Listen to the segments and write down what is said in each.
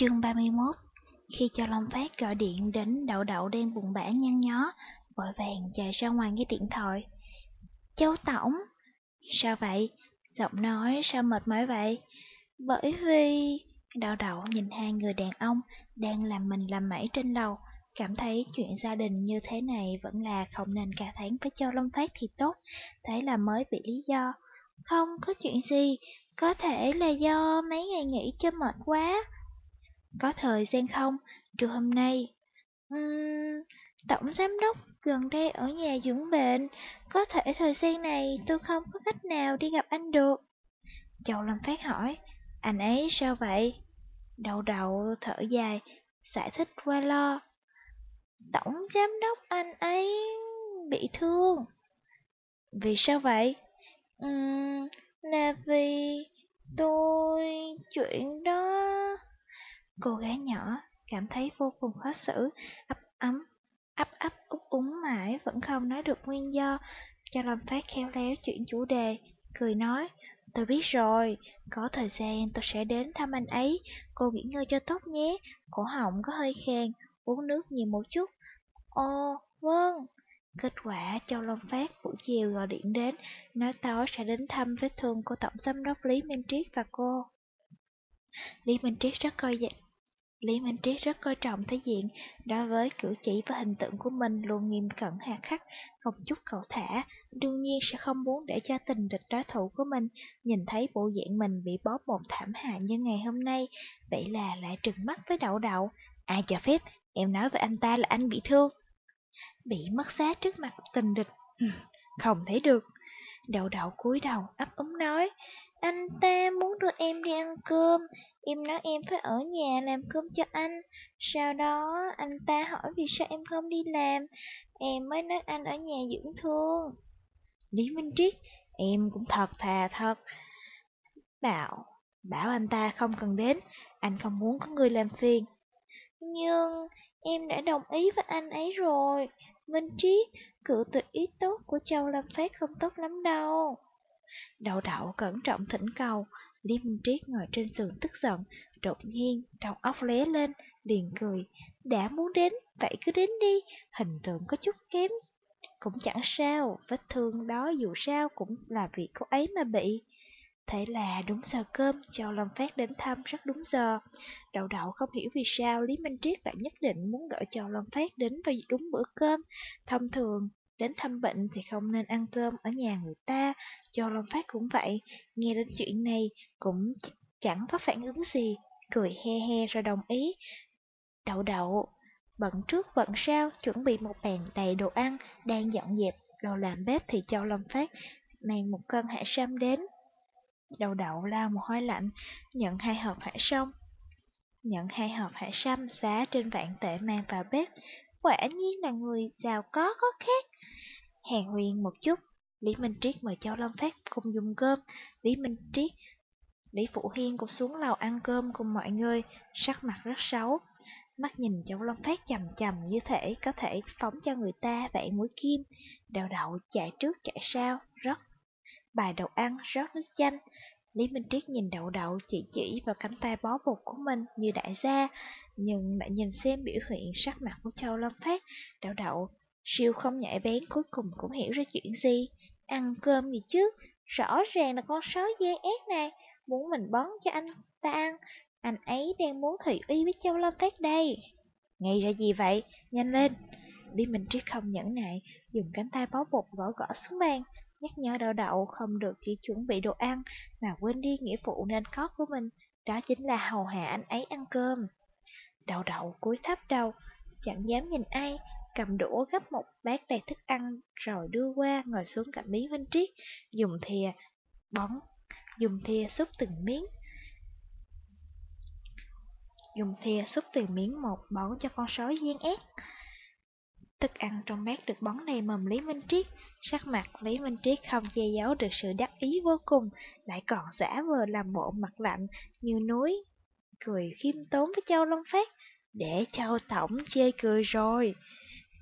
Chương 31 Khi cho Long Phát gọi điện đến đậu đậu đang buồn bã nhăn nhó, vội vàng chạy ra ngoài nghe điện thoại. Châu Tổng! Sao vậy? Giọng nói sao mệt mỏi vậy? Bởi vì... Đậu đậu nhìn hai người đàn ông đang làm mình làm mẩy trên lầu, cảm thấy chuyện gia đình như thế này vẫn là không nên cả tháng với cho Long Phát thì tốt, thế là mới bị lý do. Không có chuyện gì, có thể là do mấy ngày nghỉ cho mệt quá. Có thời gian không? Trưa hôm nay. Uhm, tổng giám đốc gần đây ở nhà dưỡng bệnh. Có thể thời gian này tôi không có cách nào đi gặp anh được. Châu Lâm Phát hỏi. Anh ấy sao vậy? Đầu đầu thở dài, giải thích qua lo. Tổng giám đốc anh ấy bị thương. Vì sao vậy? Uhm, là vì tôi chuyện đó Cô gái nhỏ cảm thấy vô cùng khó xử, ấp ấm, ấp ấp út úng mãi vẫn không nói được nguyên do. Cho Lâm Phát khéo léo chuyển chủ đề, cười nói, tôi biết rồi, có thời gian tôi sẽ đến thăm anh ấy, cô nghỉ ngơi cho tốt nhé, cổ họng có hơi khen, uống nước nhiều một chút. Ồ, vâng. Kết quả Châu Long Phát buổi chiều gọi điện đến, nói tối sẽ đến thăm vết thương của Tổng Giám đốc Lý Minh Triết và cô. Lý Minh Triết rất coi Lý Minh Triết rất coi trọng thể diện, đối với cử chỉ và hình tượng của mình luôn nghiêm cẩn hà khắc, không chút cầu thả, đương nhiên sẽ không muốn để cho tình địch đối thủ của mình nhìn thấy bộ dạng mình bị bóp một thảm hại như ngày hôm nay, vậy là lại trừng mắt với đậu đậu. Ai cho phép, em nói với anh ta là anh bị thương. Bị mất giá trước mặt tình địch, ừ, không thấy được. Đậu đậu cúi đầu ấp úng nói, anh ta muốn đưa em đi ăn cơm, em nói em phải ở nhà làm cơm cho anh. Sau đó anh ta hỏi vì sao em không đi làm, em mới nói anh ở nhà dưỡng thương. Lý Minh Triết, em cũng thật thà thật. Bảo, bảo anh ta không cần đến, anh không muốn có người làm phiền. Nhưng em đã đồng ý với anh ấy rồi. Minh Triết, cự tuyệt ý tốt của Châu Lâm Phát không tốt lắm đâu. Đậu đậu cẩn trọng thỉnh cầu, Lý Minh Triết ngồi trên giường tức giận, đột nhiên trong óc lé lên, liền cười. Đã muốn đến, vậy cứ đến đi, hình tượng có chút kém. Cũng chẳng sao, vết thương đó dù sao cũng là vì cô ấy mà bị. Thế là đúng giờ cơm, Châu Lâm Phát đến thăm rất đúng giờ. Đậu đậu không hiểu vì sao Lý Minh Triết lại nhất định muốn gọi Châu Lâm Phát đến vào đúng bữa cơm. Thông thường, Đến thăm bệnh thì không nên ăn cơm ở nhà người ta, cho Long Phát cũng vậy, nghe đến chuyện này cũng chẳng có phản ứng gì, cười he he rồi đồng ý. Đậu đậu, bận trước bận sau, chuẩn bị một bàn đầy đồ ăn, đang dọn dẹp, đồ làm bếp thì cho Long Phát mang một cân hải sâm đến. Đậu đậu lao một hơi lạnh, nhận hai hộp hải sâm. Nhận hai hộp hải sâm giá trên vạn tệ mang vào bếp, quả nhiên là người giàu có có khác. Hàn huyên một chút, Lý Minh Triết mời Châu Lâm Phát cùng dùng cơm, Lý Minh Triết, Lý Phụ Hiên cũng xuống lầu ăn cơm cùng mọi người, sắc mặt rất xấu. Mắt nhìn Châu Lâm Phát chầm chầm như thể có thể phóng cho người ta vạn mũi kim, đầu đậu chạy trước chạy sau, rất bài đầu ăn, rót nước chanh. Lý Minh Triết nhìn đậu đậu chỉ chỉ vào cánh tay bó bột của mình như đại gia, nhưng lại nhìn xem biểu hiện sắc mặt của Châu Lâm Phát, đậu đậu Siêu không nhạy bén cuối cùng cũng hiểu ra chuyện gì. Ăn cơm gì chứ, rõ ràng là con sói gian ép này, muốn mình bón cho anh ta ăn. Anh ấy đang muốn thị uy với Châu Lâm Phát đây. Ngay ra gì vậy? Nhanh lên. Lý Minh Triết không nhẫn nại, dùng cánh tay bó bột gõ gõ xuống bàn, nhắc nhở đậu đậu không được chỉ chuẩn bị đồ ăn, mà quên đi nghĩa vụ nên có của mình, đó chính là hầu hạ anh ấy ăn cơm. Đậu đậu cúi thấp đầu, chẳng dám nhìn ai, cầm đũa gấp một bát đầy thức ăn rồi đưa qua ngồi xuống cạnh Lý Vinh Triết, dùng thìa bóng, dùng thìa xúc từng miếng. Dùng thìa xúc từng miếng một bón cho con sói gian ép. Thức ăn trong bát được bón đầy mầm Lý Minh Triết, sắc mặt Lý Minh Triết không che giấu được sự đắc ý vô cùng, lại còn giả vờ làm bộ mặt lạnh như núi, cười khiêm tốn với Châu Long Phát, để Châu Tổng chê cười rồi.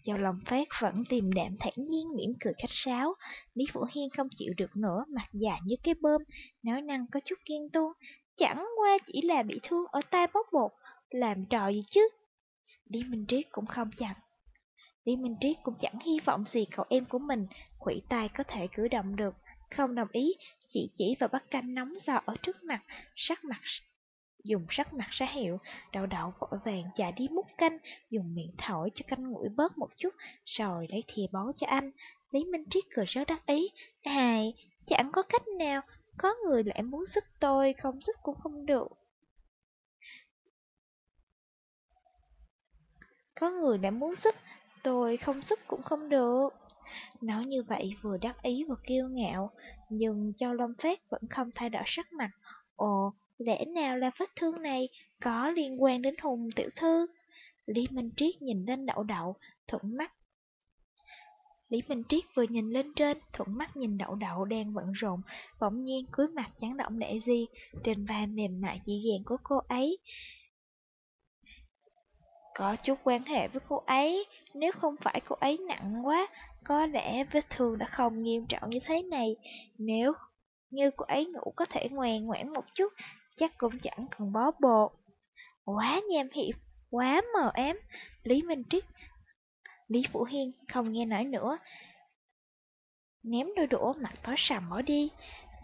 Châu Long Phát vẫn tìm đạm thản nhiên mỉm cười khách sáo. Lý Phủ Hiên không chịu được nữa, mặt dài như cái bơm, nói năng có chút ghen tuông. Chẳng qua chỉ là bị thương ở tay bóc bột, làm trò gì chứ? Lý Minh Triết cũng không chậm. Lý Minh Triết cũng chẳng hy vọng gì cậu em của mình, quỷ tai có thể cử động được, không đồng ý, chỉ chỉ vào bát canh nóng giò ở trước mặt, sắc mặt dùng sắc mặt ra hiệu, đậu đậu vội vàng chạy đi múc canh, dùng miệng thổi cho canh nguội bớt một chút, rồi lấy thìa bó cho anh. Lý Minh Triết cười rất đắc ý, hài, chẳng có cách nào, có người lại muốn giúp tôi, không giúp cũng không được. Có người lại muốn giúp, tôi không giúp cũng không được. Nói như vậy vừa đắc ý vừa kiêu ngạo, nhưng Châu Lâm Phát vẫn không thay đổi sắc mặt. Ồ, lẽ nào là vết thương này có liên quan đến Hùng tiểu thư? Lý Minh Triết nhìn lên đậu đậu, thuận mắt. Lý Minh Triết vừa nhìn lên trên, thuận mắt nhìn đậu đậu đang bận rộn, bỗng nhiên cúi mặt chẳng động để gì, trên vai mềm mại dịu dàng của cô ấy. Có chút quan hệ với cô ấy, nếu không phải cô ấy nặng quá, có lẽ vết thương đã không nghiêm trọng như thế này. Nếu như cô ấy ngủ có thể ngoan ngoãn một chút, chắc cũng chẳng cần bó bột. Quá nham hiểm, quá mờ ám. Lý Minh Triết, Lý Phủ Hiên không nghe nói nữa. Ném đôi đũa mặt tối sầm bỏ đi.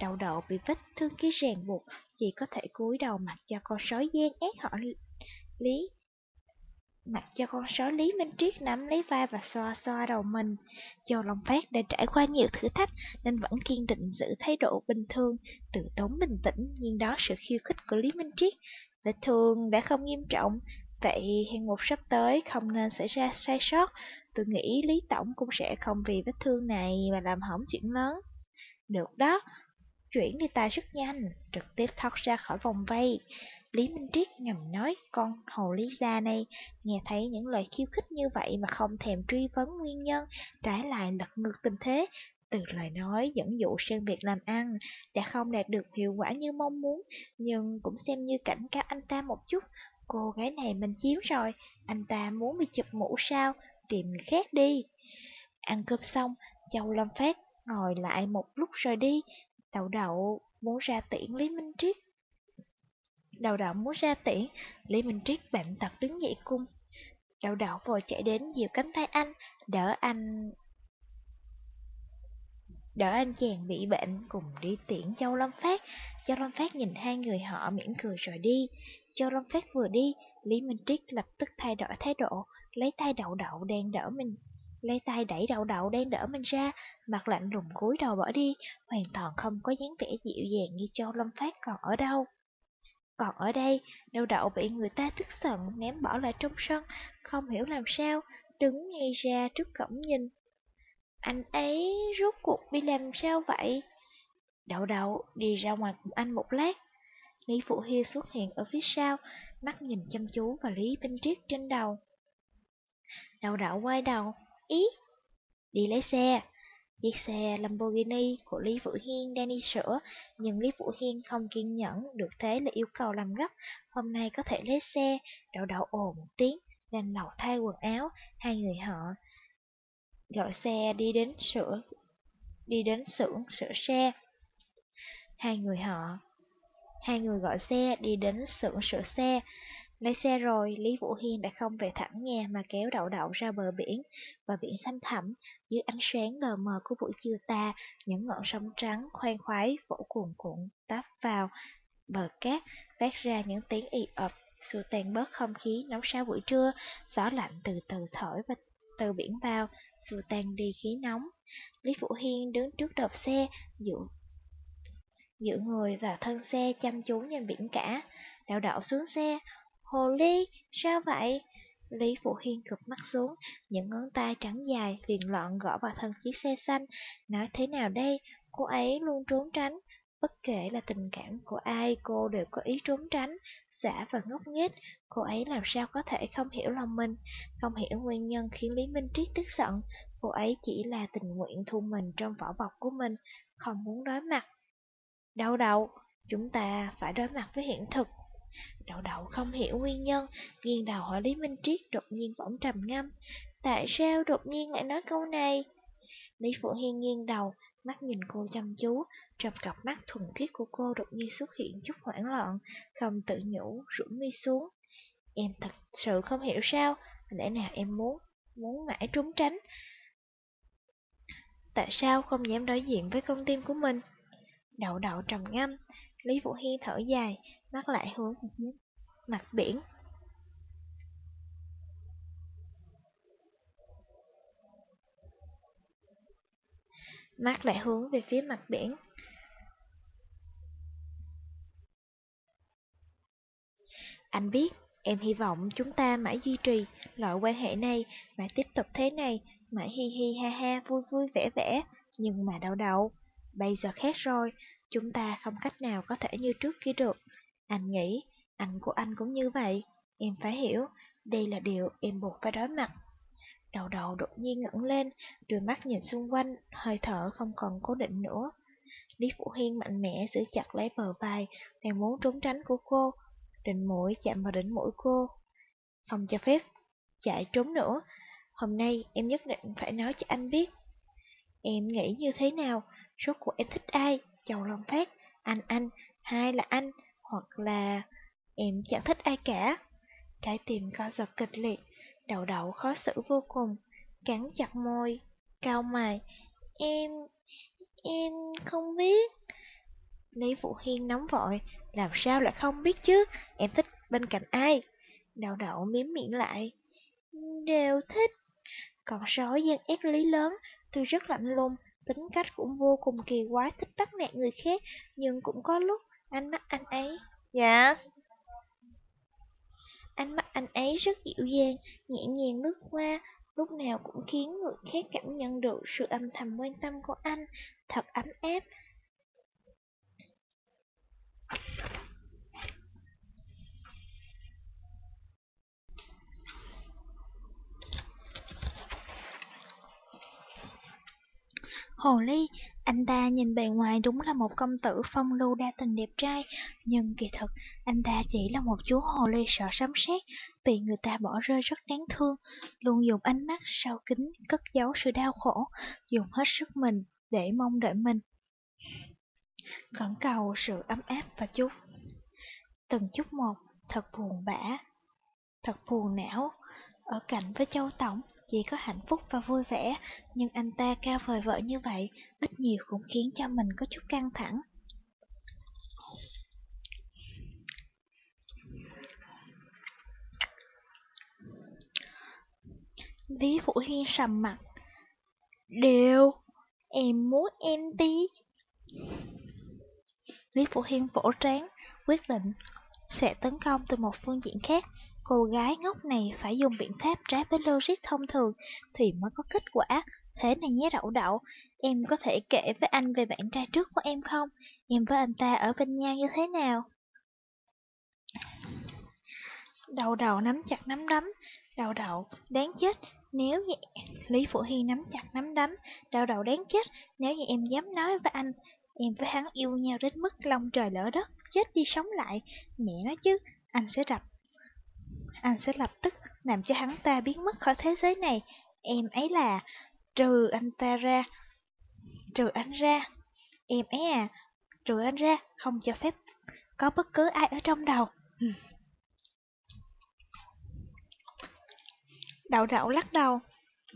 Đầu đầu bị vết thương kia ràng buộc, chỉ có thể cúi đầu mặt cho con sói gian ác họ Lý Mặc cho con sói Lý Minh Triết nắm lấy vai và xoa xoa đầu mình. Châu Long Phát đã trải qua nhiều thử thách nên vẫn kiên định giữ thái độ bình thường, tự tốn bình tĩnh, nhưng đó sự khiêu khích của Lý Minh Triết. Vết thương đã không nghiêm trọng, vậy hẹn một sắp tới không nên xảy ra sai sót. Tôi nghĩ Lý Tổng cũng sẽ không vì vết thương này mà làm hỏng chuyện lớn. Được đó, chuyển đi tài rất nhanh, trực tiếp thoát ra khỏi vòng vây. Lý Minh Triết ngầm nói con hồ lý gia này nghe thấy những lời khiêu khích như vậy mà không thèm truy vấn nguyên nhân, trái lại lật ngược tình thế. Từ lời nói dẫn dụ sang việc làm ăn đã không đạt được hiệu quả như mong muốn, nhưng cũng xem như cảnh cáo anh ta một chút. Cô gái này mình chiếm rồi, anh ta muốn bị chụp mũ sao, tìm người khác đi. Ăn cơm xong, Châu Lâm Phát ngồi lại một lúc rồi đi, đậu đậu muốn ra tiễn Lý Minh Triết Đầu đậu muốn ra tiễn, Lý Minh Triết bệnh tật đứng dậy cung. Đầu đậu vội chạy đến dìu cánh tay anh, đỡ anh... Đỡ anh chàng bị bệnh cùng đi tiễn Châu Lâm Phát. Châu Lâm Phát nhìn hai người họ mỉm cười rồi đi. Châu Lâm Phát vừa đi, Lý Minh Triết lập tức thay đổi thái độ, lấy tay đậu đậu đang đỡ mình lấy tay đẩy đậu đậu đang đỡ mình ra, mặt lạnh lùng cúi đầu bỏ đi, hoàn toàn không có dáng vẻ dịu dàng như Châu Lâm Phát còn ở đâu. Còn ở đây, đậu đậu bị người ta tức giận ném bỏ lại trong sân, không hiểu làm sao, đứng ngay ra trước cổng nhìn. Anh ấy rốt cuộc bị làm sao vậy? Đậu đậu đi ra ngoài cùng anh một lát. Lý Phụ Hiêu xuất hiện ở phía sau, mắt nhìn chăm chú vào Lý Tinh Triết trên đầu. Đậu đậu quay đầu, ý, đi lấy xe. Chiếc xe Lamborghini của Lý Vũ Hiên đang đi sửa, nhưng Lý Vũ Hiên không kiên nhẫn, được thế là yêu cầu làm gấp. Hôm nay có thể lấy xe, đậu đậu ồ một tiếng, lên lầu thay quần áo, hai người họ gọi xe đi đến sửa, đi đến xưởng sửa xe. Hai người họ, hai người gọi xe đi đến xưởng sửa xe. Lấy xe rồi, Lý Vũ Hiên đã không về thẳng nhà mà kéo đậu đậu ra bờ biển, và biển xanh thẳm, dưới ánh sáng lờ mờ của buổi chiều tà, những ngọn sóng trắng khoan khoái vỗ cuồn cuộn táp vào bờ cát, phát ra những tiếng ì ập, xua tan bớt không khí nóng sao buổi trưa, gió lạnh từ từ thổi và từ biển vào, xua tan đi khí nóng. Lý Vũ Hiên đứng trước đầu xe, dựa, dựa người vào thân xe chăm chú nhìn biển cả. Đậu đậu xuống xe, Hồ Ly, sao vậy? Lý Phụ Hiên cụp mắt xuống, những ngón tay trắng dài, viền lọn gõ vào thân chiếc xe xanh. Nói thế nào đây, cô ấy luôn trốn tránh. Bất kể là tình cảm của ai, cô đều có ý trốn tránh, giả và ngốc nghếch. Cô ấy làm sao có thể không hiểu lòng mình, không hiểu nguyên nhân khiến Lý Minh Triết tức giận. Cô ấy chỉ là tình nguyện thu mình trong vỏ bọc của mình, không muốn đối mặt. Đau đầu, chúng ta phải đối mặt với hiện thực. Đậu đậu không hiểu nguyên nhân, nghiêng đầu hỏi Lý Minh Triết đột nhiên bỗng trầm ngâm. Tại sao đột nhiên lại nói câu này? Lý Phụ Hiên nghiêng đầu, mắt nhìn cô chăm chú, trong cặp mắt thuần khiết của cô đột nhiên xuất hiện chút hoảng loạn, không tự nhủ, rũ mi xuống. Em thật sự không hiểu sao, lẽ nào em muốn, muốn mãi trốn tránh. Tại sao không dám đối diện với con tim của mình? Đậu đậu trầm ngâm, Lý Vũ Hiên thở dài, mắt lại hướng mặt biển. Mắt lại hướng về phía mặt biển. Anh biết, em hy vọng chúng ta mãi duy trì loại quan hệ này, mãi tiếp tục thế này, mãi hi hi ha ha vui vui vẻ vẻ, nhưng mà đau đầu. Bây giờ khác rồi, chúng ta không cách nào có thể như trước kia được. Anh nghĩ, anh của anh cũng như vậy, em phải hiểu, đây là điều em buộc phải đối mặt. Đầu đầu đột nhiên ngẩng lên, đôi mắt nhìn xung quanh, hơi thở không còn cố định nữa. Lý Phụ Hiên mạnh mẽ giữ chặt lấy bờ vai, đang muốn trốn tránh của cô, định mũi chạm vào đỉnh mũi cô. Không cho phép, chạy trốn nữa. Hôm nay em nhất định phải nói cho anh biết. Em nghĩ như thế nào? Rốt cuộc em thích ai? Chầu lòng phát, anh anh, hai là anh, hoặc là em chẳng thích ai cả. Trái tim co giật kịch liệt, đầu đậu khó xử vô cùng, cắn chặt môi, cao mày. Em, em không biết. Lý Vũ Hiên nóng vội, làm sao lại không biết chứ, em thích bên cạnh ai? Đậu đậu miếm miệng lại. Đều thích. Còn sói gian ép lý lớn, tuy rất lạnh lùng, tính cách cũng vô cùng kỳ quái, thích bắt nạt người khác, nhưng cũng có lúc ánh mắt anh ấy. Dạ. Ánh mắt anh ấy rất dịu dàng, nhẹ nhàng lướt qua, lúc nào cũng khiến người khác cảm nhận được sự âm thầm quan tâm của anh, thật ấm áp, Hồ Ly, anh ta nhìn bề ngoài đúng là một công tử phong lưu đa tình đẹp trai, nhưng kỳ thực anh ta chỉ là một chú Hồ Ly sợ sấm sét, bị người ta bỏ rơi rất đáng thương, luôn dùng ánh mắt sau kính cất giấu sự đau khổ, dùng hết sức mình để mong đợi mình. Khẩn cầu sự ấm áp và chút. Từng chút một, thật buồn bã, thật buồn não, ở cạnh với Châu Tổng chỉ có hạnh phúc và vui vẻ, nhưng anh ta cao vời vợ như vậy, ít nhiều cũng khiến cho mình có chút căng thẳng. Lý Vũ Hiên sầm mặt. Đều, em muốn em đi. Lý Vũ Hiên vỗ trán, quyết định sẽ tấn công từ một phương diện khác. Cô gái ngốc này phải dùng biện pháp trái với logic thông thường thì mới có kết quả. Thế này nhé đậu đậu, em có thể kể với anh về bạn trai trước của em không? Em với anh ta ở bên nhau như thế nào? Đầu đầu nắm chặt nắm đấm, đầu đầu đáng chết nếu như... Lý Phụ Hy nắm chặt nắm đấm, đầu đầu đáng chết nếu như em dám nói với anh. Em với hắn yêu nhau đến mức lòng trời lỡ đất, chết đi sống lại. Mẹ nói chứ, anh sẽ đập anh sẽ lập tức làm cho hắn ta biến mất khỏi thế giới này. Em ấy là trừ anh ta ra, trừ anh ra. Em ấy à, trừ anh ra, không cho phép có bất cứ ai ở trong đầu. Đậu đậu lắc đầu,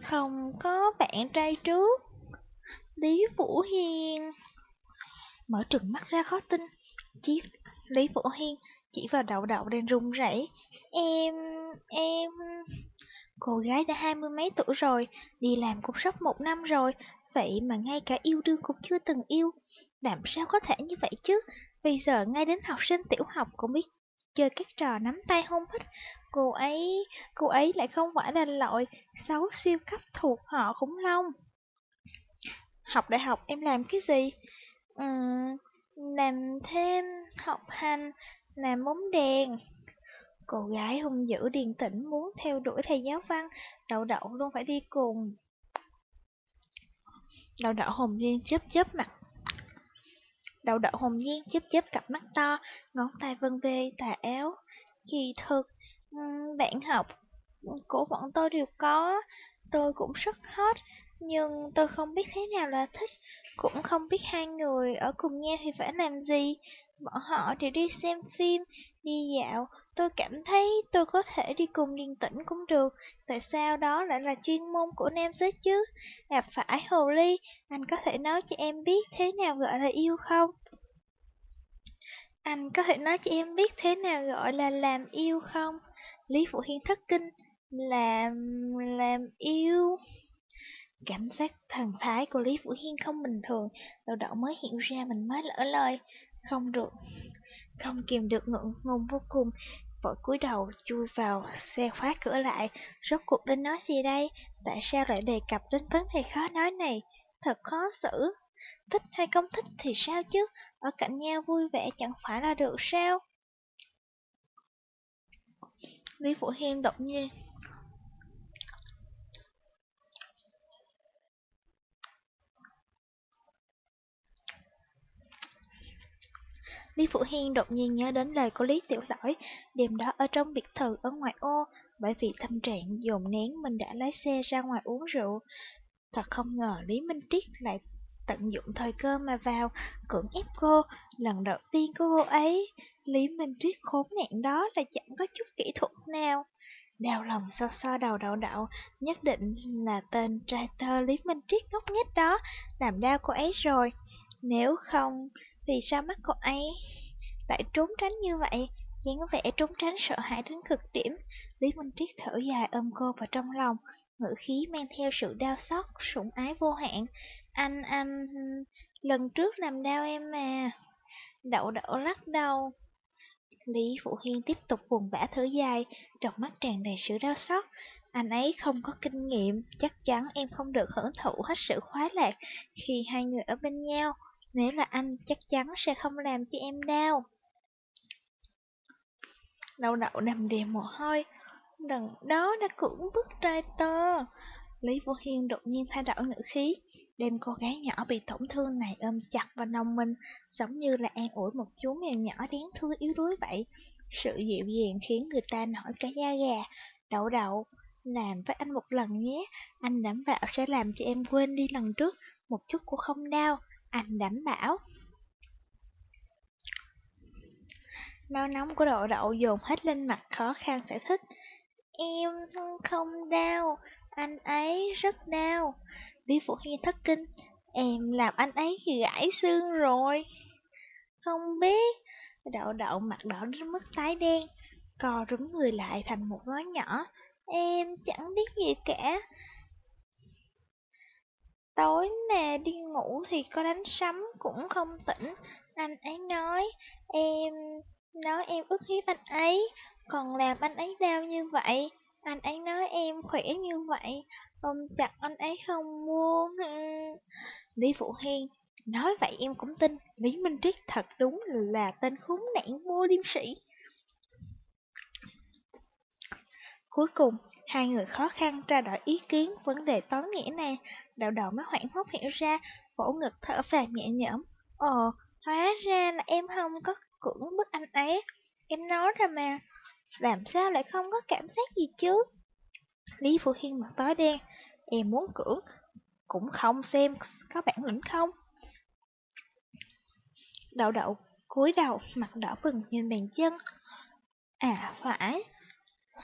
không có bạn trai trước. Lý Vũ hiên mở trừng mắt ra khó tin. Chiếc Lý Vũ Hiên chỉ vào đậu đậu đang run rẩy. Em, em... Cô gái đã hai mươi mấy tuổi rồi, đi làm cũng sắp một năm rồi, vậy mà ngay cả yêu đương cũng chưa từng yêu. Làm sao có thể như vậy chứ? Bây giờ ngay đến học sinh tiểu học cũng biết chơi các trò nắm tay hôn hít. Cô ấy, cô ấy lại không phải là loại xấu siêu cấp thuộc họ khủng long. Học đại học em làm cái gì? Uhm, làm thêm, học hành, làm bóng đèn. Cô gái hung dữ điền tĩnh muốn theo đuổi thầy giáo văn, đậu đậu luôn phải đi cùng. Đậu đậu hồn nhiên chớp chớp mặt. Đậu đậu hồn nhiên chớp chớp cặp mắt to, ngón tay vân vê tà áo. Kỳ thực, bạn học của bọn tôi đều có, tôi cũng rất hot, nhưng tôi không biết thế nào là thích, cũng không biết hai người ở cùng nhau thì phải làm gì. Bọn họ thì đi xem phim, đi dạo, Tôi cảm thấy tôi có thể đi cùng điền tĩnh cũng được, tại sao đó lại là chuyên môn của nam giới chứ? Gặp phải hồ ly, anh có thể nói cho em biết thế nào gọi là yêu không? Anh có thể nói cho em biết thế nào gọi là làm yêu không? Lý Phụ Hiên thất kinh, làm... làm yêu... Cảm giác thần thái của Lý Vũ Hiên không bình thường, đầu đậu mới hiểu ra mình mới lỡ lời. Không được, không kìm được ngượng ngùng vô cùng, vội cúi đầu chui vào xe khóa cửa lại. Rốt cuộc đến nói gì đây? Tại sao lại đề cập đến vấn đề khó nói này? Thật khó xử. Thích hay không thích thì sao chứ? Ở cạnh nhau vui vẻ chẳng phải là được sao? Lý Vũ Hiên đột nhiên Lý Phụ Hiên đột nhiên nhớ đến lời của Lý Tiểu Lỗi, đêm đó ở trong biệt thự ở ngoài ô, bởi vì tâm trạng dồn nén mình đã lái xe ra ngoài uống rượu. Thật không ngờ Lý Minh Triết lại tận dụng thời cơ mà vào, cưỡng ép cô, lần đầu tiên của cô ấy. Lý Minh Triết khốn nạn đó là chẳng có chút kỹ thuật nào. Đau lòng so so đầu đậu đậu, nhất định là tên trai tơ Lý Minh Triết ngốc nghếch đó, làm đau cô ấy rồi. Nếu không, vì sao mắt cô ấy lại trốn tránh như vậy? dáng vẻ trốn tránh sợ hãi đến cực điểm. Lý Minh Triết thở dài ôm cô vào trong lòng, ngữ khí mang theo sự đau xót, sủng ái vô hạn. Anh, anh, lần trước làm đau em mà. Đậu đậu lắc đầu. Lý Phụ Hiên tiếp tục buồn vã thở dài, trong mắt tràn đầy sự đau xót. Anh ấy không có kinh nghiệm, chắc chắn em không được hưởng thụ hết sự khoái lạc khi hai người ở bên nhau. Nếu là anh, chắc chắn sẽ không làm cho em đau. Đậu đậu đầm đìa mồ hôi, đằng đó đã cưỡng bức trai tơ. Lý Vô Hiên đột nhiên thay đổi ngữ khí, đem cô gái nhỏ bị tổn thương này ôm chặt vào nông mình, giống như là an ủi một chú mèo nhỏ đáng thương yếu đuối vậy. Sự dịu dàng khiến người ta nổi cả da gà. Đậu đậu, làm với anh một lần nhé, anh đảm bảo sẽ làm cho em quên đi lần trước, một chút cũng không đau. Anh đảm bảo. Máu nóng của đậu đậu dồn hết lên mặt khó khăn giải thích. Em không đau, anh ấy rất đau. Lý Phụ Hiên thất kinh, em làm anh ấy gãy xương rồi. Không biết, đậu đậu mặt đỏ đến mức tái đen, co rúm người lại thành một ngón nhỏ. Em chẳng biết gì cả, Tối nè đi ngủ thì có đánh sấm cũng không tỉnh. Anh ấy nói, em nói em ức hiếp anh ấy, còn làm anh ấy đau như vậy. Anh ấy nói em khỏe như vậy, ôm chặt anh ấy không buông. Ừ. Lý Phụ Hiên, nói vậy em cũng tin, Lý Minh Triết thật đúng là tên khốn nạn vô liêm sĩ. Cuối cùng, hai người khó khăn trao đổi ý kiến vấn đề tối nghĩa này, Đậu đậu mới hoảng hốt hiểu ra, vỗ ngực thở phào nhẹ nhõm. Ồ, hóa ra là em không có cưỡng bức anh ấy. Em nói ra mà, làm sao lại không có cảm giác gì chứ? Lý Phụ Hiên mặt tối đen, em muốn cưỡng, cũng không xem có bản lĩnh không. Đậu đậu cúi đầu, mặt đỏ bừng nhìn bàn chân. À phải,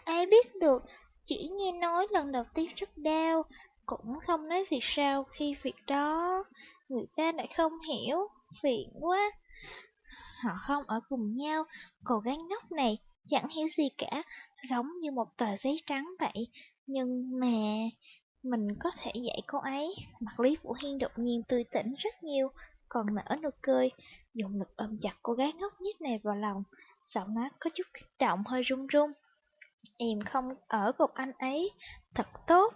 ai biết được, chỉ nghe nói lần đầu tiên rất đau, cũng không nói vì sao khi việc đó người ta lại không hiểu, phiền quá. Họ không ở cùng nhau, cô gái ngốc này chẳng hiểu gì cả, giống như một tờ giấy trắng vậy. Nhưng mà mình có thể dạy cô ấy. Mặt Lý Vũ Hiên đột nhiên tươi tỉnh rất nhiều, còn nở nụ cười, dùng lực ôm chặt cô gái ngốc nhất này vào lòng. Giọng nói có chút kích động hơi run run. Em không ở cùng anh ấy, thật tốt,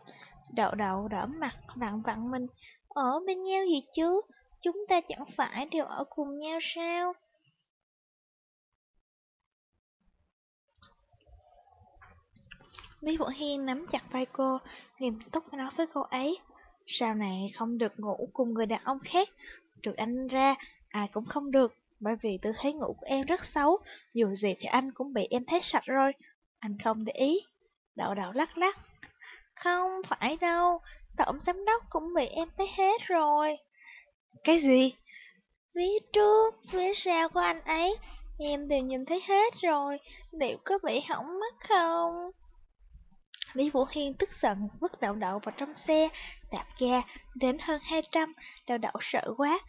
Đậu đậu đỏ mặt, vặn vặn mình. Ở bên nhau gì chứ? Chúng ta chẳng phải đều ở cùng nhau sao? Lý Vũ Hiên nắm chặt vai cô Nghiêm túc nói với cô ấy, Sau này không được ngủ cùng người đàn ông khác. Trừ anh ra, Ai cũng không được, Bởi vì tư thế ngủ của em rất xấu, Dù gì thì anh cũng bị em thấy sạch rồi. Anh không để ý. Đậu đậu lắc lắc không phải đâu, tổng giám đốc cũng bị em thấy hết rồi. Cái gì? Phía trước, phía sau của anh ấy, em đều nhìn thấy hết rồi, liệu có bị hỏng mất không? Lý Vũ Hiên tức giận vứt đậu đậu vào trong xe, đạp ga đến hơn 200, đậu đậu sợ quá.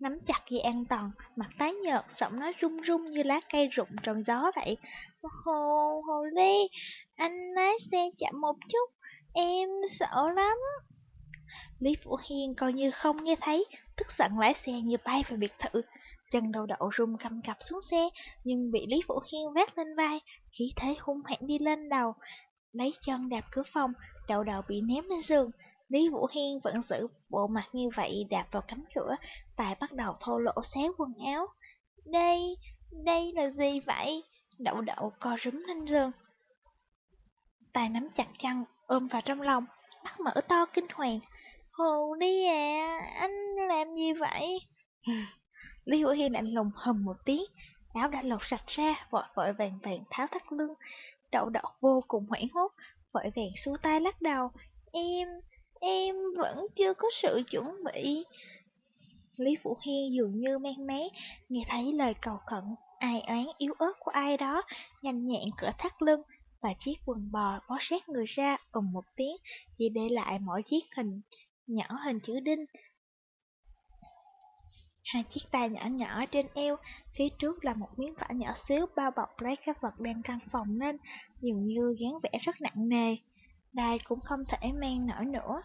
Nắm chặt dây an toàn, mặt tái nhợt, giọng nói run run như lá cây rụng trong gió vậy. Hồ, hồ ly, anh lái xe chậm một chút, em sợ lắm. Lý Vũ Hiên coi như không nghe thấy, tức giận lái xe như bay về biệt thự. Chân đầu đậu rung cầm cập xuống xe, nhưng bị Lý Vũ Hiên vác lên vai, khí thế hung hãn đi lên đầu. Lấy chân đạp cửa phòng, đầu đầu bị ném lên giường. Lý Vũ Hiên vẫn giữ bộ mặt như vậy đạp vào cánh cửa, tài bắt đầu thô lỗ xé quần áo. Đây, đây là gì vậy? Đậu đậu co rúm lên giường. Tài nắm chặt chân, ôm vào trong lòng, mắt mở to kinh hoàng. Hồ đi à, anh làm gì vậy? Lý Hữu Hiên lạnh lùng hầm một tiếng, áo đã lột sạch ra, vội vội vàng vàng tháo thắt lưng. Đậu đậu vô cùng hoảng hốt, vội vàng xua tay lắc đầu. Em, em vẫn chưa có sự chuẩn bị. Lý Phụ Hiên dường như men mé, nghe thấy lời cầu khẩn, ai oán yếu ớt của ai đó, nhanh nhẹn cửa thắt lưng, và chiếc quần bò bó sát người ra ầm một tiếng, chỉ để lại mỗi chiếc hình nhỏ hình chữ đinh. Hai chiếc tay nhỏ nhỏ trên eo, phía trước là một miếng vải nhỏ xíu bao bọc lấy các vật đang căn phòng nên dường như dáng vẻ rất nặng nề. Đai cũng không thể mang nổi nữa.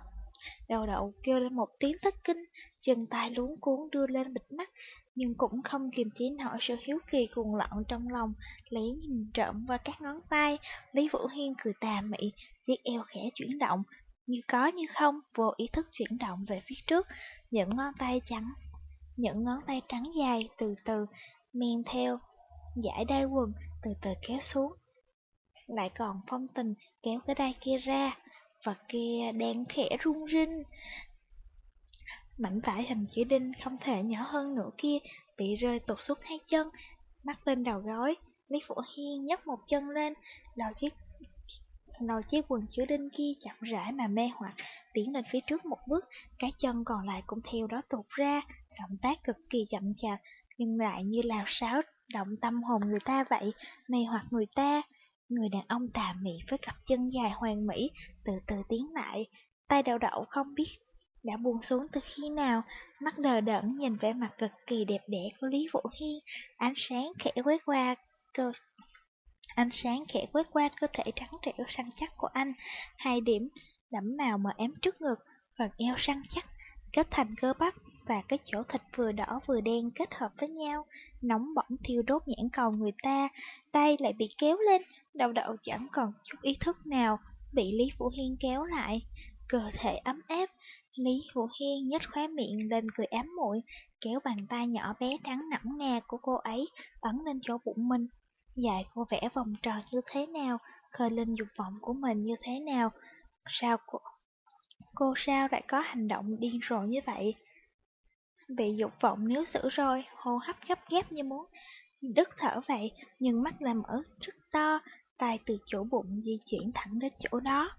Đầu đậu kêu lên một tiếng thất kinh, chân tay luống cuốn đưa lên bịt mắt, nhưng cũng không kiềm chế nổi sự hiếu kỳ cuồng loạn trong lòng, lấy nhìn trộm vào các ngón tay, Lý Vũ Hiên cười tà mị, chiếc eo khẽ chuyển động, như có như không, vô ý thức chuyển động về phía trước, những ngón tay trắng, những ngón tay trắng dài từ từ men theo giải đai quần từ từ kéo xuống. Lại còn phong tình kéo cái đai kia ra, và kia đang khẽ rung rinh. Mảnh vải hình chữ đinh không thể nhỏ hơn nữa kia bị rơi tụt xuống hai chân, mắt lên đầu gối. Lý Phổ Hiên nhấc một chân lên, lò chiếc đầu chiếc quần chữ đinh kia chậm rãi mà mê hoặc tiến lên phía trước một bước, cái chân còn lại cũng theo đó tụt ra, động tác cực kỳ chậm chạp, nhưng lại như lào sáo động tâm hồn người ta vậy, mê hoặc người ta. Người đàn ông tà mị với cặp chân dài hoàn mỹ, từ từ tiến lại, tay đậu đậu không biết đã buông xuống từ khi nào, mắt đờ đẫn nhìn vẻ mặt cực kỳ đẹp đẽ của Lý Vũ Hiên, ánh sáng khẽ quét qua cơ ánh sáng khẽ quét qua cơ thể trắng trẻo săn chắc của anh, hai điểm đẫm màu mờ ém trước ngực, phần eo săn chắc, kết thành cơ bắp và cái chỗ thịt vừa đỏ vừa đen kết hợp với nhau, nóng bỏng thiêu đốt nhãn cầu người ta, tay lại bị kéo lên, đầu đậu chẳng còn chút ý thức nào, bị Lý Vũ Hiên kéo lại, cơ thể ấm áp, Lý Vũ Hiên nhếch khóe miệng lên cười ám muội, kéo bàn tay nhỏ bé trắng nõn nà của cô ấy ấn lên chỗ bụng mình. Dạy cô vẽ vòng tròn như thế nào, khơi lên dục vọng của mình như thế nào. Sao cô, cô sao lại có hành động điên rồ như vậy? Bị dục vọng nếu xử rồi, hô hấp gấp gáp như muốn đứt thở vậy, nhưng mắt làm mở rất to, tay từ chỗ bụng di chuyển thẳng đến chỗ đó.